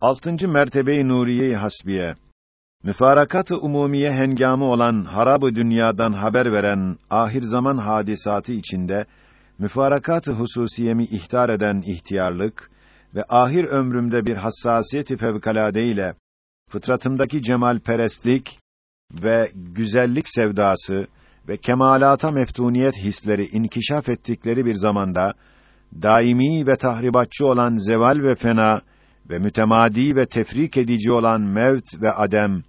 Altıncı mertebe-i nuriye-i hasbiye. Müfarakat-ı umumiye hengamı olan harabı dünyadan haber veren ahir zaman hadisatı içinde müfarakat-ı hususiyemi ihtar eden ihtiyarlık ve ahir ömrümde bir hassasiyeti fevkalade ile fıtratımdaki cemal perestlik ve güzellik sevdası ve kemalata meftuniyet hisleri inkişaf ettikleri bir zamanda daimi ve tahribatçı olan zeval ve fena ve mütemadi ve tefrik edici olan mevt ve adem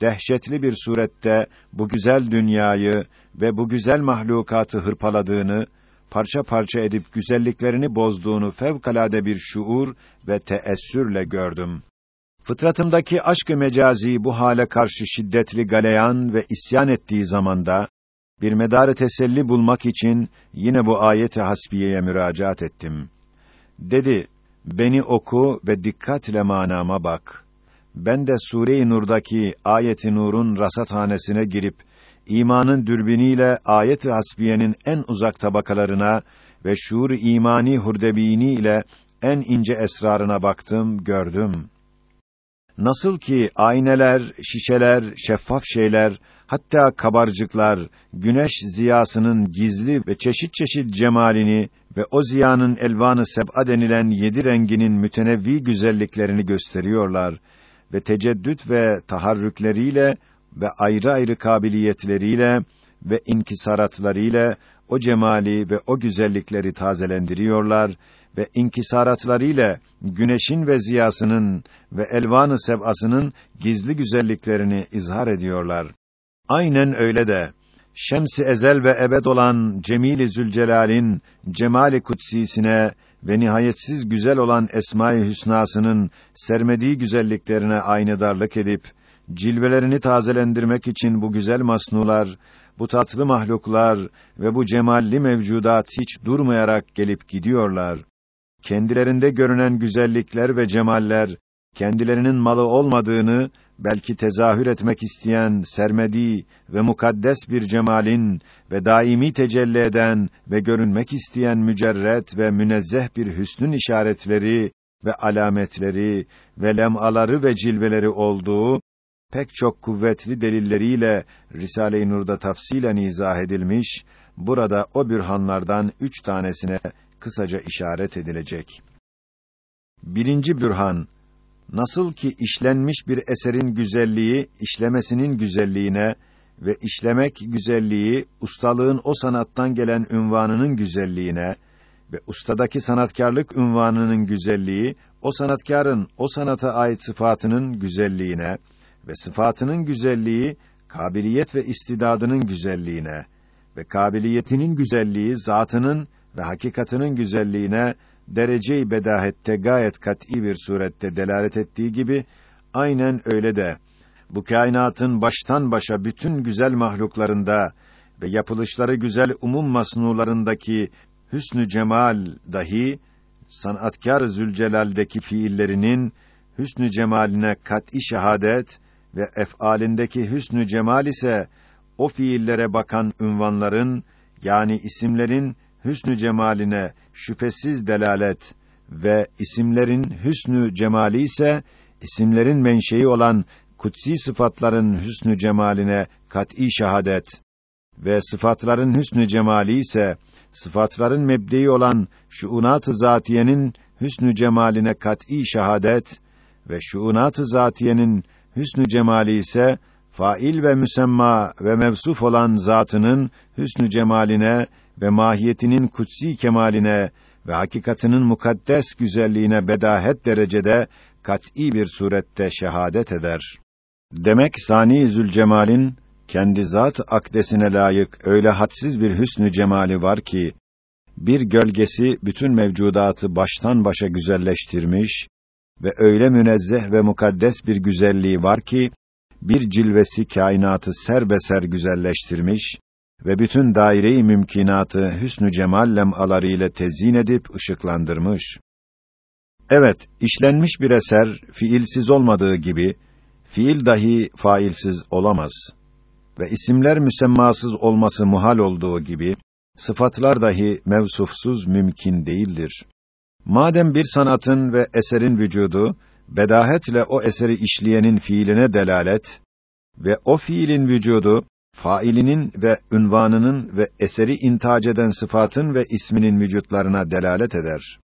dehşetli bir surette bu güzel dünyayı ve bu güzel mahlukatı hırpaladığını, parça parça edip güzelliklerini bozduğunu fevkalade bir şuur ve teessürle gördüm. Fıtratımdaki aşk-ı mecazi bu hale karşı şiddetli galeyan ve isyan ettiği zamanda bir medar teselli bulmak için yine bu ayet-i hasbiyeye müracaat ettim. Dedi: Beni oku ve dikkatle manama bak. Ben de Sure-i Nur'daki ayet-i nurun rasathanesine girip imanın dürbiniyle ayet-i hasbiyenin en uzak tabakalarına ve şuur imani hurdebini ile en ince esrarına baktım, gördüm. Nasıl ki ayneler, şişeler, şeffaf şeyler, hatta kabarcıklar, güneş ziyasının gizli ve çeşit çeşit cemalini ve o ziyanın elvanı seb'a denilen yedi renginin mütenevvi güzelliklerini gösteriyorlar ve teceddüt ve taharrükleriyle ve ayrı ayrı kabiliyetleriyle ve inkisaratlarıyla o cemali ve o güzellikleri tazelendiriyorlar ve inkisaratlarıyla güneşin ve ziyasının ve elvanı seb'asının gizli güzelliklerini izhar ediyorlar. Aynen öyle de şems-i ezel ve ebed olan Cemil-i Zülcelal'in cemali kutsisine ve nihayetsiz güzel olan Esma-i Hüsna'sının sermediği güzelliklerine aynedarlık edip cilvelerini tazelendirmek için bu güzel masnular, bu tatlı mahluklar ve bu cemalli mevcudat hiç durmayarak gelip gidiyorlar. Kendilerinde görünen güzellikler ve cemaller kendilerinin malı olmadığını belki tezahür etmek isteyen sermedi ve mukaddes bir cemalin ve daimi tecelli eden ve görünmek isteyen mücerret ve münezzeh bir hüsnün işaretleri ve alametleri ve lemaları ve cilveleri olduğu pek çok kuvvetli delilleriyle Risale-i Nur'da tafsilen izah edilmiş, burada o bürhanlardan üç tanesine kısaca işaret edilecek. Birinci bürhan, Nasıl ki işlenmiş bir eserin güzelliği işlemesinin güzelliğine ve işlemek güzelliği ustalığın o sanattan gelen ünvanının güzelliğine ve ustadaki sanatkarlık ünvanının güzelliği o sanatkarın o sanata ait sıfatının güzelliğine ve sıfatının güzelliği kabiliyet ve istidadının güzelliğine ve kabiliyetinin güzelliği zatının ve hakikatının güzelliğine derece-i bedahette gayet kat'î bir surette delalet ettiği gibi aynen öyle de bu kainatın baştan başa bütün güzel mahluklarında ve yapılışları güzel umum masnularındaki hüsnü cemal dahi sanatkar Zülcelal'deki fiillerinin hüsnü cemaline kat'î şehadet ve ef'alindeki hüsnü cemal ise o fiillere bakan ünvanların yani isimlerin hüsnü cemaline şüphesiz delalet ve isimlerin hüsnü cemali ise isimlerin menşei olan kutsi sıfatların hüsnü cemaline kat'î şehadet ve sıfatların hüsnü cemali ise sıfatların mebdei olan şuunat-ı zatiyenin hüsnü cemaline kat'î şehadet ve şuunat-ı zatiyenin hüsnü cemali ise fail ve müsemma ve mevsuf olan zatının hüsnü cemaline ve mahiyetinin kutsi kemaline ve hakikatının mukaddes güzelliğine bedahet derecede kat'î bir surette şehadet eder. Demek Sani Zülcemal'in kendi zat akdesine layık öyle hadsiz bir hüsnü cemali var ki bir gölgesi bütün mevcudatı baştan başa güzelleştirmiş ve öyle münezzeh ve mukaddes bir güzelliği var ki bir cilvesi kainatı serbeser güzelleştirmiş ve bütün daire-i mümkinatı hüsnü cemal lemaları ile tezyin edip ışıklandırmış. Evet, işlenmiş bir eser fiilsiz olmadığı gibi fiil dahi failsiz olamaz ve isimler müsemmasız olması muhal olduğu gibi sıfatlar dahi mevsufsuz mümkün değildir. Madem bir sanatın ve eserin vücudu bedahetle o eseri işleyenin fiiline delalet ve o fiilin vücudu failinin ve ünvanının ve eseri intac eden sıfatın ve isminin vücutlarına delalet eder.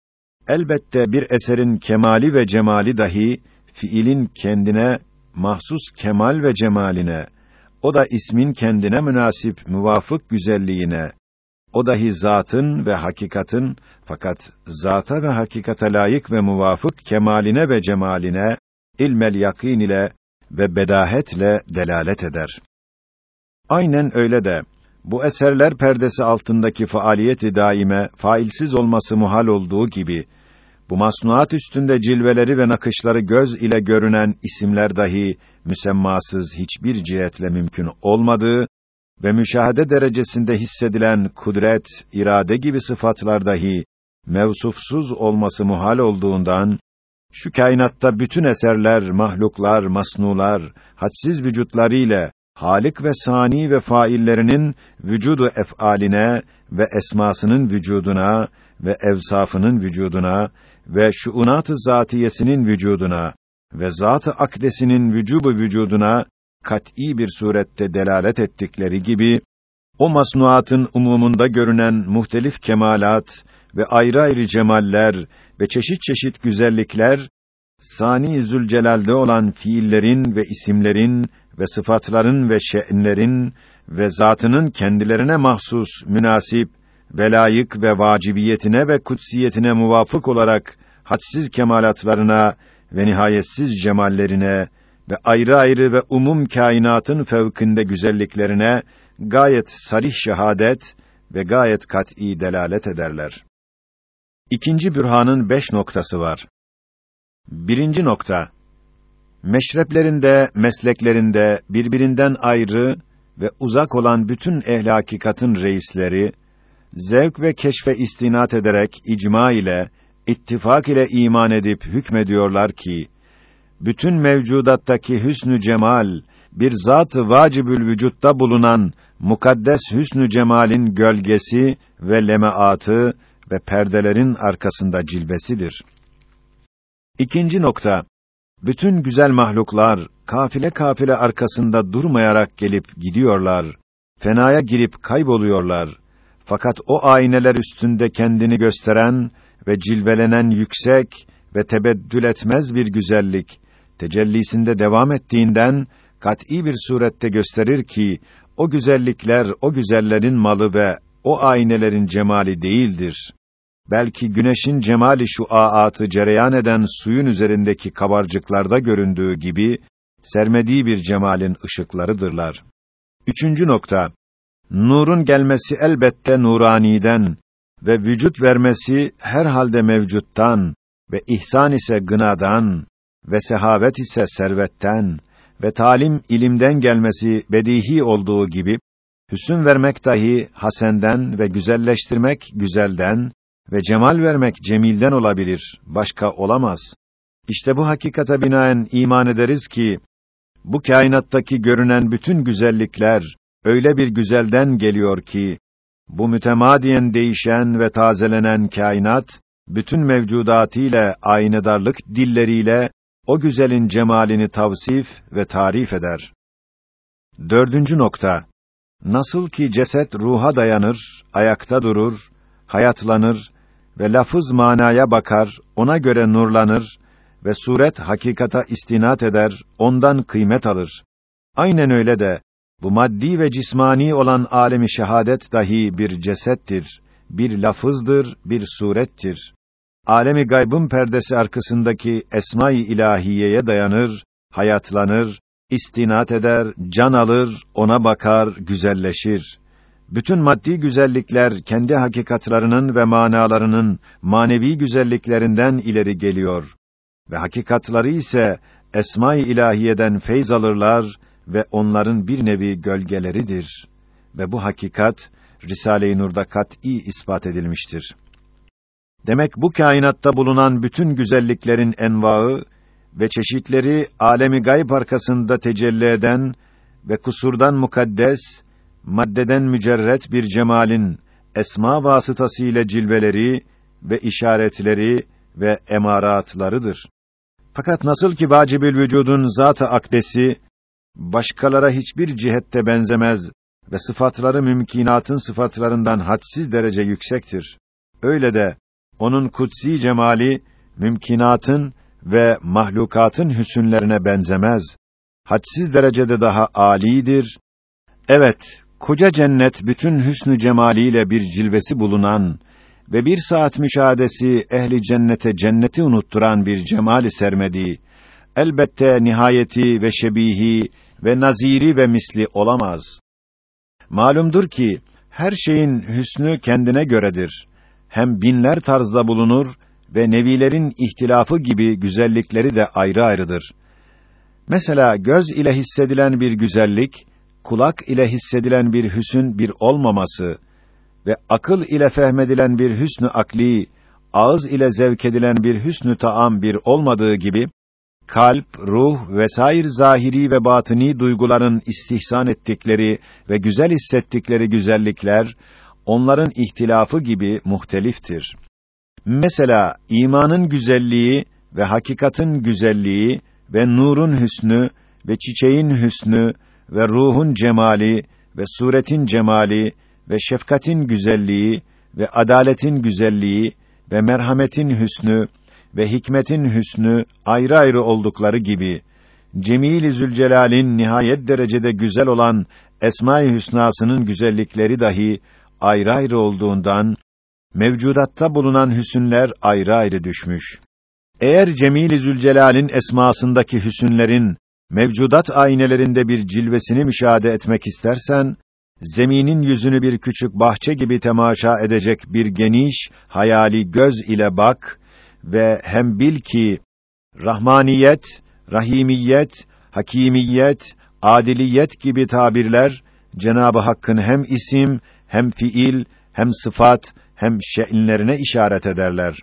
Elbette bir eserin kemali ve cemali dahi fiilin kendine mahsus kemal ve cemaline, o da ismin kendine münasip muvafık güzelliğine, o dahi zatın ve hakikatın fakat zata ve hakikate layık ve muvafık kemaline ve cemaline ilmel yakin ile ve bedahetle delalet eder. Aynen öyle de bu eserler perdesi altındaki faaliyeti daime failsiz olması muhal olduğu gibi bu masnuat üstünde cilveleri ve nakışları göz ile görünen isimler dahi müsemmasız hiçbir cihetle mümkün olmadığı ve müşahede derecesinde hissedilen kudret, irade gibi sıfatlar dahi mevsufsuz olması muhal olduğundan şu kainatta bütün eserler, mahluklar, masnular, hadsiz vücutlarıyla Halik ve sani ve faillerinin vücudu ef'aline ve esmasının vücuduna ve evsafının vücuduna ve şuunat-ı zatiyesinin vücuduna ve zat-ı akdesinin vücubu vücuduna kat'î bir surette delalet ettikleri gibi o masnuatın umumunda görünen muhtelif kemalat ve ayrı ayrı cemaller ve çeşit çeşit güzellikler Sani Zülcelal'de olan fiillerin ve isimlerin ve sıfatların ve şe'nlerin ve zatının kendilerine mahsus, münasip ve layık ve vacibiyetine ve kutsiyetine muvafık olarak hadsiz kemalatlarına ve nihayetsiz cemallerine ve ayrı ayrı ve umum kainatın fevkinde güzelliklerine gayet sarih şehadet ve gayet kat'î delalet ederler. İkinci bürhanın beş noktası var. Birinci nokta, meşreplerinde, mesleklerinde birbirinden ayrı ve uzak olan bütün ehli hakikatın reisleri, zevk ve keşfe istinat ederek icma ile, ittifak ile iman edip hükmediyorlar ki, bütün mevcudattaki hüsnü cemal, bir zat-ı vacibül vücutta bulunan mukaddes hüsnü cemalin gölgesi ve lemaatı ve perdelerin arkasında cilvesidir. İkinci nokta, bütün güzel mahluklar kafile kafile arkasında durmayarak gelip gidiyorlar. Fenaya girip kayboluyorlar. Fakat o ayneler üstünde kendini gösteren ve cilvelenen yüksek ve tebeddül etmez bir güzellik tecellisinde devam ettiğinden kat'î bir surette gösterir ki o güzellikler o güzellerin malı ve o aynelerin cemali değildir belki güneşin cemali şu aatı cereyan eden suyun üzerindeki kabarcıklarda göründüğü gibi sermediği bir cemalin ışıklarıdırlar. Üçüncü nokta. Nurun gelmesi elbette nuraniden ve vücut vermesi her halde mevcuttan ve ihsan ise gınadan ve sehavet ise servetten ve talim ilimden gelmesi bedihi olduğu gibi hüsn vermek dahi hasenden ve güzelleştirmek güzelden ve cemal vermek cemilden olabilir, başka olamaz. İşte bu hakikate binaen iman ederiz ki bu kainattaki görünen bütün güzellikler öyle bir güzelden geliyor ki bu mütemadiyen değişen ve tazelenen kainat bütün mevcudatıyla aynedarlık dilleriyle o güzelin cemalini tavsif ve tarif eder. Dördüncü nokta. Nasıl ki ceset ruha dayanır, ayakta durur, hayatlanır ve lafız manaya bakar, ona göre nurlanır ve suret hakikata istinat eder, ondan kıymet alır. Aynen öyle de bu maddi ve cismani olan alemi şehadet dahi bir cesettir, bir lafızdır, bir surettir. Alemi gaybın perdesi arkasındaki esma-i ilahiyeye dayanır, hayatlanır, istinat eder, can alır, ona bakar, güzelleşir bütün maddi güzellikler kendi hakikatlarının ve manalarının manevi güzelliklerinden ileri geliyor ve hakikatları ise esma-i ilahiyeden feyz alırlar ve onların bir nevi gölgeleridir ve bu hakikat Risale-i Nur'da kat'î ispat edilmiştir. Demek bu kainatta bulunan bütün güzelliklerin envaı ve çeşitleri alemi gayb arkasında tecelli eden ve kusurdan mukaddes maddeden mücerret bir cemalin esma vasıtasıyla cilveleri ve işaretleri ve emaratlarıdır. Fakat nasıl ki vacibül vücudun zat-ı akdesi başkalara hiçbir cihette benzemez ve sıfatları mümkinatın sıfatlarından hadsiz derece yüksektir. Öyle de onun kutsi cemali mümkinatın ve mahlukatın hüsünlerine benzemez. Hadsiz derecede daha âlidir. Evet, koca cennet bütün hüsnü cemaliyle bir cilvesi bulunan ve bir saat müşahadesi ehli cennete cenneti unutturan bir cemali sermedi. Elbette nihayeti ve şebihi ve naziri ve misli olamaz. Malumdur ki her şeyin hüsnü kendine göredir. Hem binler tarzda bulunur ve nevilerin ihtilafı gibi güzellikleri de ayrı ayrıdır. Mesela göz ile hissedilen bir güzellik, kulak ile hissedilen bir hüsün bir olmaması ve akıl ile fehmedilen bir hüsnü akli, ağız ile zevk edilen bir hüsnü taam bir olmadığı gibi, kalp, ruh vesair zahiri ve batini duyguların istihsan ettikleri ve güzel hissettikleri güzellikler, onların ihtilafı gibi muhteliftir. Mesela imanın güzelliği ve hakikatin güzelliği ve nurun hüsnü ve çiçeğin hüsnü ve ruhun cemali ve suretin cemali ve şefkatin güzelliği ve adaletin güzelliği ve merhametin hüsnü ve hikmetin hüsnü ayrı ayrı oldukları gibi Cemil-i Zülcelal'in nihayet derecede güzel olan Esma-i Hüsna'sının güzellikleri dahi ayrı ayrı olduğundan mevcudatta bulunan hüsünler ayrı ayrı düşmüş. Eğer Cemil-i Zülcelal'in esmasındaki hüsünlerin mevcudat aynelerinde bir cilvesini müşahede etmek istersen, zeminin yüzünü bir küçük bahçe gibi temaşa edecek bir geniş, hayali göz ile bak ve hem bil ki, rahmaniyet, rahimiyet, hakimiyet, adiliyet gibi tabirler, Cenab-ı Hakk'ın hem isim, hem fiil, hem sıfat, hem şe'inlerine işaret ederler.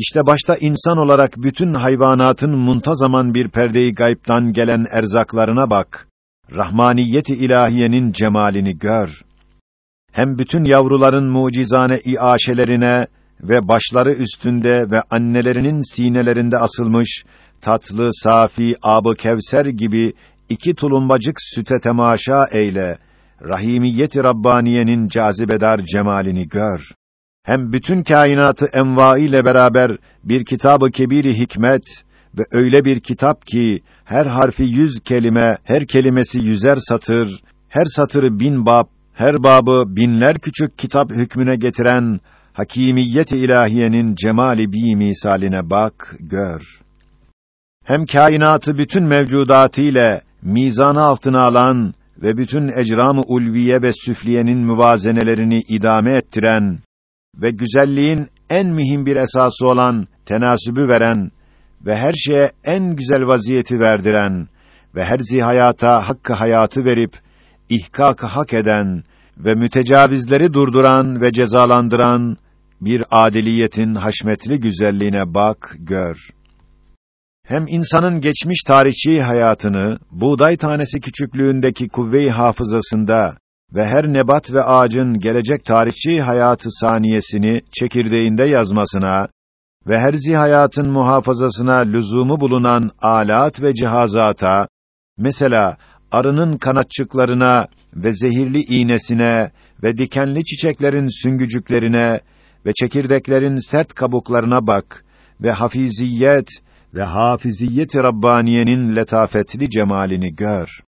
İşte başta insan olarak bütün hayvanatın muntazaman bir perdeyi gayiptan gelen erzaklarına bak. Rahmaniyet-i ilahiyenin cemalini gör. Hem bütün yavruların mucizane iaşelerine ve başları üstünde ve annelerinin sinelerinde asılmış tatlı, safi, abı kevser gibi iki tulumbacık süte temaşa eyle. Rahimiyet-i Rabbaniye'nin cazibedar cemalini gör hem bütün kainatı enva ile beraber bir kitabı kebiri hikmet ve öyle bir kitap ki her harfi yüz kelime, her kelimesi yüzer satır, her satırı bin bab, her babı binler küçük kitap hükmüne getiren hakimiyet-i ilahiyenin cemali bi misaline bak, gör. Hem kainatı bütün mevcudatı ile mizanı altına alan ve bütün ecram-ı ulviye ve süfliyenin müvazenelerini idame ettiren ve güzelliğin en mühim bir esası olan tenasübü veren ve her şeye en güzel vaziyeti verdiren ve her zihayata hakkı hayatı verip ihkakı hak eden ve mütecavizleri durduran ve cezalandıran bir adiliyetin haşmetli güzelliğine bak, gör. Hem insanın geçmiş tarihçi hayatını buğday tanesi küçüklüğündeki kuvve-i hafızasında ve her nebat ve ağacın gelecek tarihçi hayatı saniyesini çekirdeğinde yazmasına ve her zihayatın muhafazasına lüzumu bulunan alat ve cihazata, mesela arının kanatçıklarına ve zehirli iğnesine ve dikenli çiçeklerin süngücüklerine ve çekirdeklerin sert kabuklarına bak ve hafiziyet ve hafiziyet-i Rabbaniye'nin letafetli cemalini gör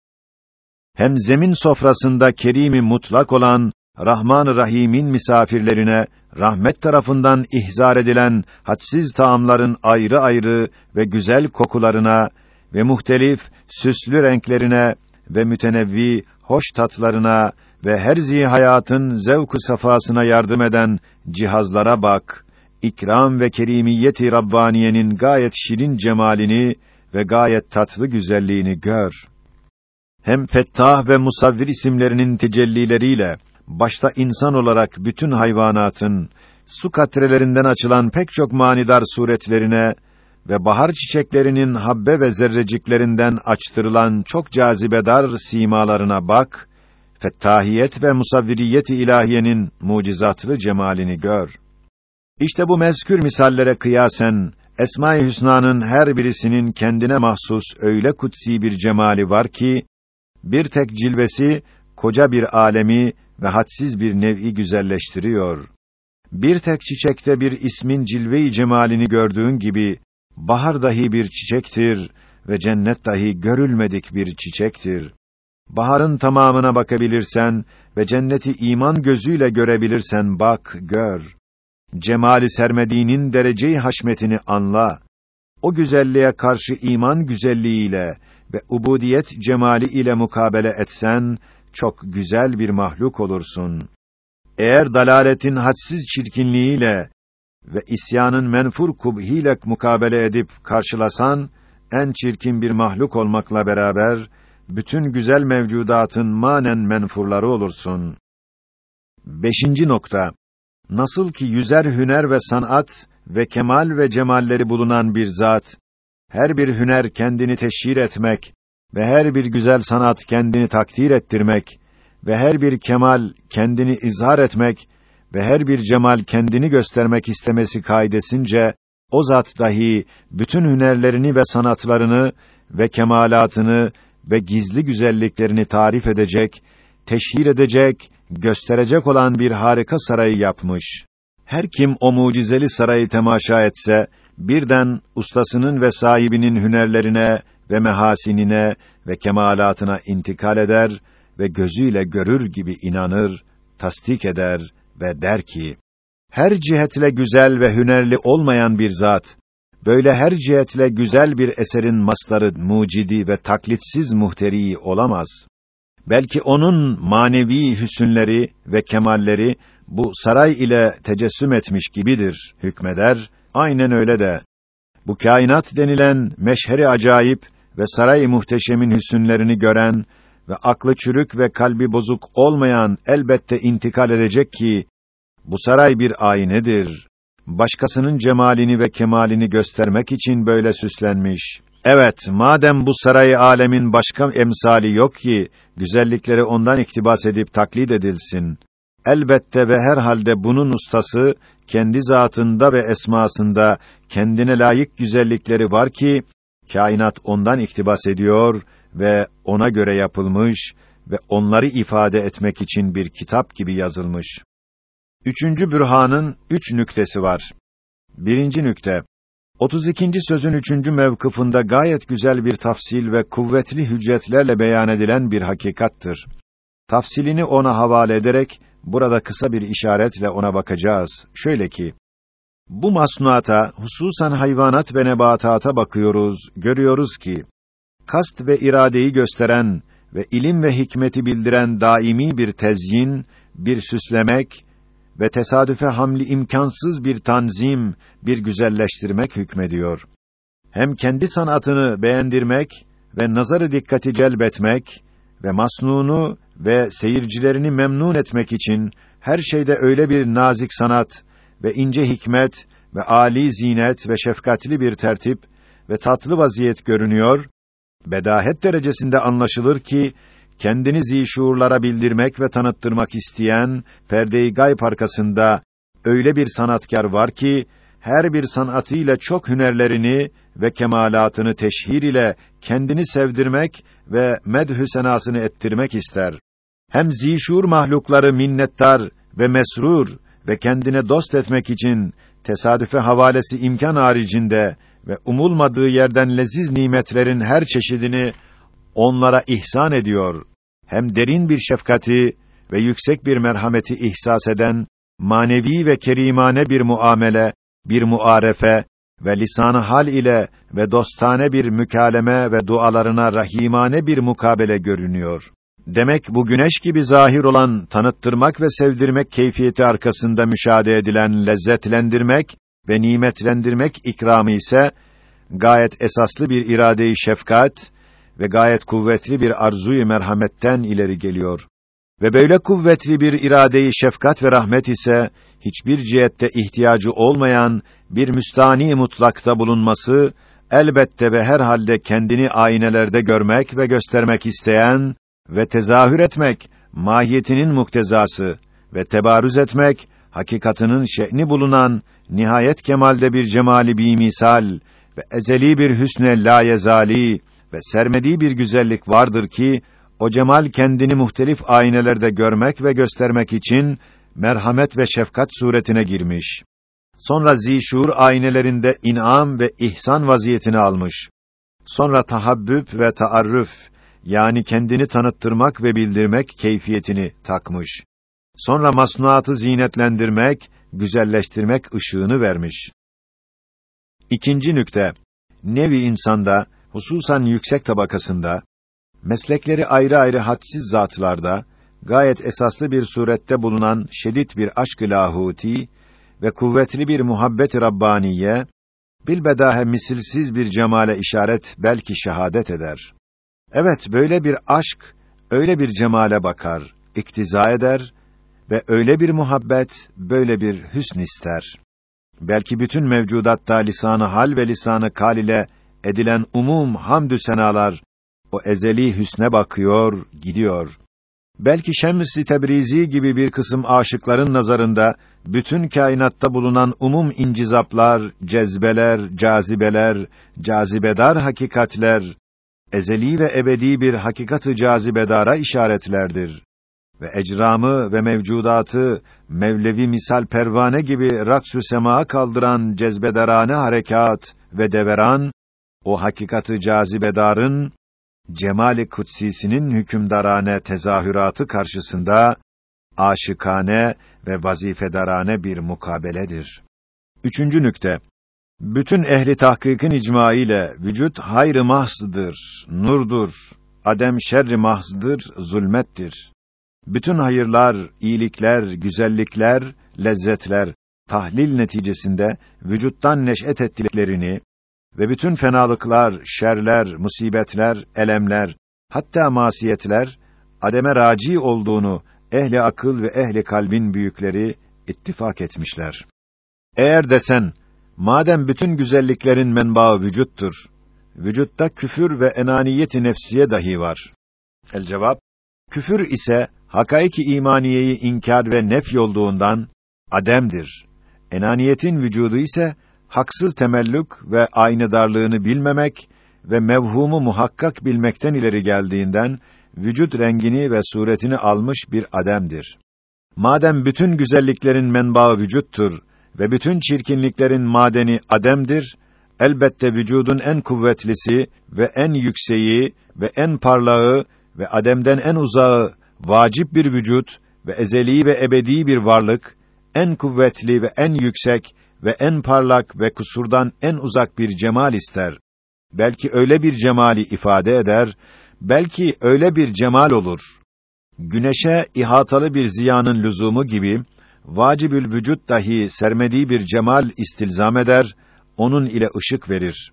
hem zemin sofrasında kerimi mutlak olan Rahman-ı Rahim'in misafirlerine rahmet tarafından ihzar edilen hadsiz taamların ayrı ayrı ve güzel kokularına ve muhtelif süslü renklerine ve mütenevvi hoş tatlarına ve her zi hayatın zevk-ı safasına yardım eden cihazlara bak. İkram ve kerimiyeti Rabbaniye'nin gayet şirin cemalini ve gayet tatlı güzelliğini gör hem Fettah ve Musavvir isimlerinin tecellileriyle başta insan olarak bütün hayvanatın su katrelerinden açılan pek çok manidar suretlerine ve bahar çiçeklerinin habbe ve zerreciklerinden açtırılan çok cazibedar simalarına bak, fettahiyet ve musavviriyet-i ilahiyenin mucizatlı cemalini gör. İşte bu mezkür misallere kıyasen Esma-i Hüsna'nın her birisinin kendine mahsus öyle kutsi bir cemali var ki bir tek cilvesi koca bir alemi ve hadsiz bir nev'i güzelleştiriyor. Bir tek çiçekte bir ismin cilve-i cemalini gördüğün gibi bahar dahi bir çiçektir ve cennet dahi görülmedik bir çiçektir. Baharın tamamına bakabilirsen ve cenneti iman gözüyle görebilirsen bak, gör. Cemali sermediğinin dereceyi haşmetini anla. O güzelliğe karşı iman güzelliğiyle ve ubudiyet cemali ile mukabele etsen çok güzel bir mahluk olursun. Eğer dalaletin hadsiz çirkinliğiyle ve isyanın menfur kubhiyle mukabele edip karşılasan en çirkin bir mahluk olmakla beraber bütün güzel mevcudatın manen menfurları olursun. Beşinci nokta. Nasıl ki yüzer hüner ve sanat ve kemal ve cemalleri bulunan bir zat, her bir hüner kendini teşhir etmek ve her bir güzel sanat kendini takdir ettirmek ve her bir kemal kendini izhar etmek ve her bir cemal kendini göstermek istemesi kaidesince o zat dahi bütün hünerlerini ve sanatlarını ve kemalatını ve gizli güzelliklerini tarif edecek, teşhir edecek, gösterecek olan bir harika sarayı yapmış. Her kim o mucizeli sarayı temaşa etse, birden ustasının ve sahibinin hünerlerine ve mehasinine ve kemalatına intikal eder ve gözüyle görür gibi inanır, tasdik eder ve der ki, her cihetle güzel ve hünerli olmayan bir zat, böyle her cihetle güzel bir eserin mastarı, mucidi ve taklitsiz muhteri olamaz. Belki onun manevi hüsünleri ve kemalleri bu saray ile tecessüm etmiş gibidir, hükmeder. Aynen öyle de. Bu kainat denilen meşheri acayip ve saray muhteşemin hüsünlerini gören ve aklı çürük ve kalbi bozuk olmayan elbette intikal edecek ki bu saray bir aynedir. Başkasının cemalini ve kemalini göstermek için böyle süslenmiş. Evet, madem bu saray alemin başka emsali yok ki güzellikleri ondan iktibas edip taklit edilsin. Elbette ve her halde bunun ustası kendi zatında ve esmasında kendine layık güzellikleri var ki kainat ondan iktibas ediyor ve ona göre yapılmış ve onları ifade etmek için bir kitap gibi yazılmış. Üçüncü bürhanın üç nüktesi var. Birinci nükte, 32. sözün üçüncü mevkıfında gayet güzel bir tafsil ve kuvvetli hüccetlerle beyan edilen bir hakikattır. Tafsilini ona havale ederek, burada kısa bir işaretle ona bakacağız. Şöyle ki, bu masnuata, hususan hayvanat ve nebatata bakıyoruz, görüyoruz ki, kast ve iradeyi gösteren ve ilim ve hikmeti bildiren daimi bir tezyin, bir süslemek ve tesadüfe hamli imkansız bir tanzim, bir güzelleştirmek hükmediyor. Hem kendi sanatını beğendirmek ve nazarı dikkati celbetmek ve masnunu ve seyircilerini memnun etmek için her şeyde öyle bir nazik sanat ve ince hikmet ve âli zinet ve şefkatli bir tertip ve tatlı vaziyet görünüyor, bedahet derecesinde anlaşılır ki kendini zişuurlara bildirmek ve tanıttırmak isteyen perde-i gayb arkasında öyle bir sanatkar var ki her bir sanatıyla çok hünerlerini ve kemalatını teşhir ile kendini sevdirmek ve medhü senasını ettirmek ister. Hem zişur mahlukları minnettar ve mesrur ve kendine dost etmek için tesadüfe havalesi imkan haricinde ve umulmadığı yerden leziz nimetlerin her çeşidini onlara ihsan ediyor hem derin bir şefkati ve yüksek bir merhameti ihsas eden manevi ve kerimane bir muamele, bir muarefe ve lisanı hal ile ve dostane bir mükaleme ve dualarına rahimane bir mukabele görünüyor. Demek bu güneş gibi zahir olan tanıttırmak ve sevdirmek keyfiyeti arkasında müşahede edilen lezzetlendirmek ve nimetlendirmek ikramı ise gayet esaslı bir irade-i şefkat ve gayet kuvvetli bir arzuyu merhametten ileri geliyor. Ve böyle kuvvetli bir iradeyi şefkat ve rahmet ise hiçbir cihette ihtiyacı olmayan bir müstani mutlakta bulunması elbette ve her halde kendini aynelerde görmek ve göstermek isteyen ve tezahür etmek mahiyetinin muktezası ve tebarüz etmek hakikatının şe'ni bulunan nihayet kemalde bir cemali bir misal ve ezeli bir hüsne la yezali ve sermediği bir güzellik vardır ki o cemal kendini muhtelif aynelerde görmek ve göstermek için merhamet ve şefkat suretine girmiş. Sonra zişur aynelerinde inam ve ihsan vaziyetini almış. Sonra tahabbüp ve taarruf yani kendini tanıttırmak ve bildirmek keyfiyetini takmış. Sonra masnuatı zinetlendirmek, güzelleştirmek ışığını vermiş. İkinci nükte, nevi insanda, hususan yüksek tabakasında, meslekleri ayrı ayrı hadsiz zatlarda, gayet esaslı bir surette bulunan şedid bir aşk-ı lahuti ve kuvvetli bir muhabbet-i rabbaniye, bilbedahe misilsiz bir cemale işaret belki şehadet eder. Evet, böyle bir aşk, öyle bir cemale bakar, iktiza eder ve öyle bir muhabbet, böyle bir hüsn ister. Belki bütün mevcudatta lisanı hal ve lisanı kal ile edilen umum hamdü senalar, o ezeli hüsne bakıyor, gidiyor. Belki Şems-i Tebrizi gibi bir kısım aşıkların nazarında bütün kainatta bulunan umum incizaplar, cezbeler, cazibeler, cazibedar hakikatler ezeli ve ebedi bir hakikat-ı cazibedara işaretlerdir. Ve ecramı ve mevcudatı Mevlevi misal pervane gibi raksü semaa kaldıran cezbedarane harekat ve deveran o hakikatı cazibedarın cemali kutsisinin hükümdarane tezahüratı karşısında aşıkane ve vazifedarane bir mukabeledir. Üçüncü nükte bütün ehli tahkikin icma ile vücut hayrı mahsdır, nurdur, adem şerri mahsdır, zulmettir. Bütün hayırlar, iyilikler, güzellikler, lezzetler tahlil neticesinde vücuttan neş'et ettiklerini ve bütün fenalıklar, şerler, musibetler, elemler, hatta masiyetler ademe raci olduğunu ehli akıl ve ehli kalbin büyükleri ittifak etmişler. Eğer desen Madem bütün güzelliklerin menbaı vücuttur, vücutta küfür ve enaniyeti nefsiye dahi var. El cevap, küfür ise hakaiki imaniyeyi inkar ve nef olduğundan ademdir. Enaniyetin vücudu ise haksız temellük ve aynı darlığını bilmemek ve mevhumu muhakkak bilmekten ileri geldiğinden vücut rengini ve suretini almış bir ademdir. Madem bütün güzelliklerin menbaı vücuttur ve bütün çirkinliklerin madeni ademdir. Elbette vücudun en kuvvetlisi ve en yükseği ve en parlağı ve ademden en uzağı vacip bir vücut ve ezeli ve ebedi bir varlık, en kuvvetli ve en yüksek ve en parlak ve kusurdan en uzak bir cemal ister. Belki öyle bir cemali ifade eder, belki öyle bir cemal olur. Güneşe ihatalı bir ziyanın lüzumu gibi vacibül vücut dahi sermediği bir cemal istilzam eder, onun ile ışık verir.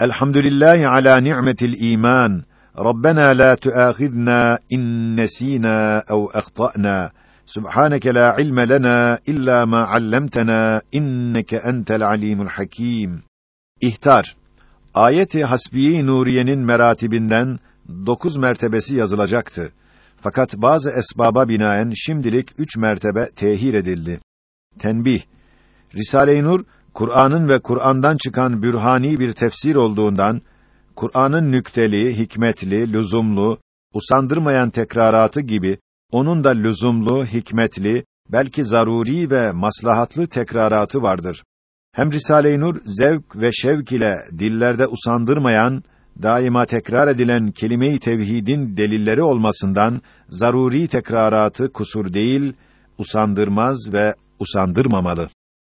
Elhamdülillahi ala ni'metil iman. Rabbena la tuâkhidna in nesînâ ev ehtâ'nâ. Subhaneke la ilme lena illa ma allamtana inneke entel alimul hakim. İhtar. Ayeti Hasbiye Nuriye'nin meratibinden dokuz mertebesi yazılacaktı. Fakat bazı esbaba binaen şimdilik üç mertebe tehir edildi. Tenbih. Risale-i Nur, Kur'an'ın ve Kur'an'dan çıkan bürhani bir tefsir olduğundan, Kur'an'ın nükteli, hikmetli, lüzumlu, usandırmayan tekraratı gibi, onun da lüzumlu, hikmetli, belki zaruri ve maslahatlı tekraratı vardır. Hem Risale-i Nur, zevk ve şevk ile dillerde usandırmayan, daima tekrar edilen kelime-i tevhidin delilleri olmasından zaruri tekraratı kusur değil, usandırmaz ve usandırmamalı.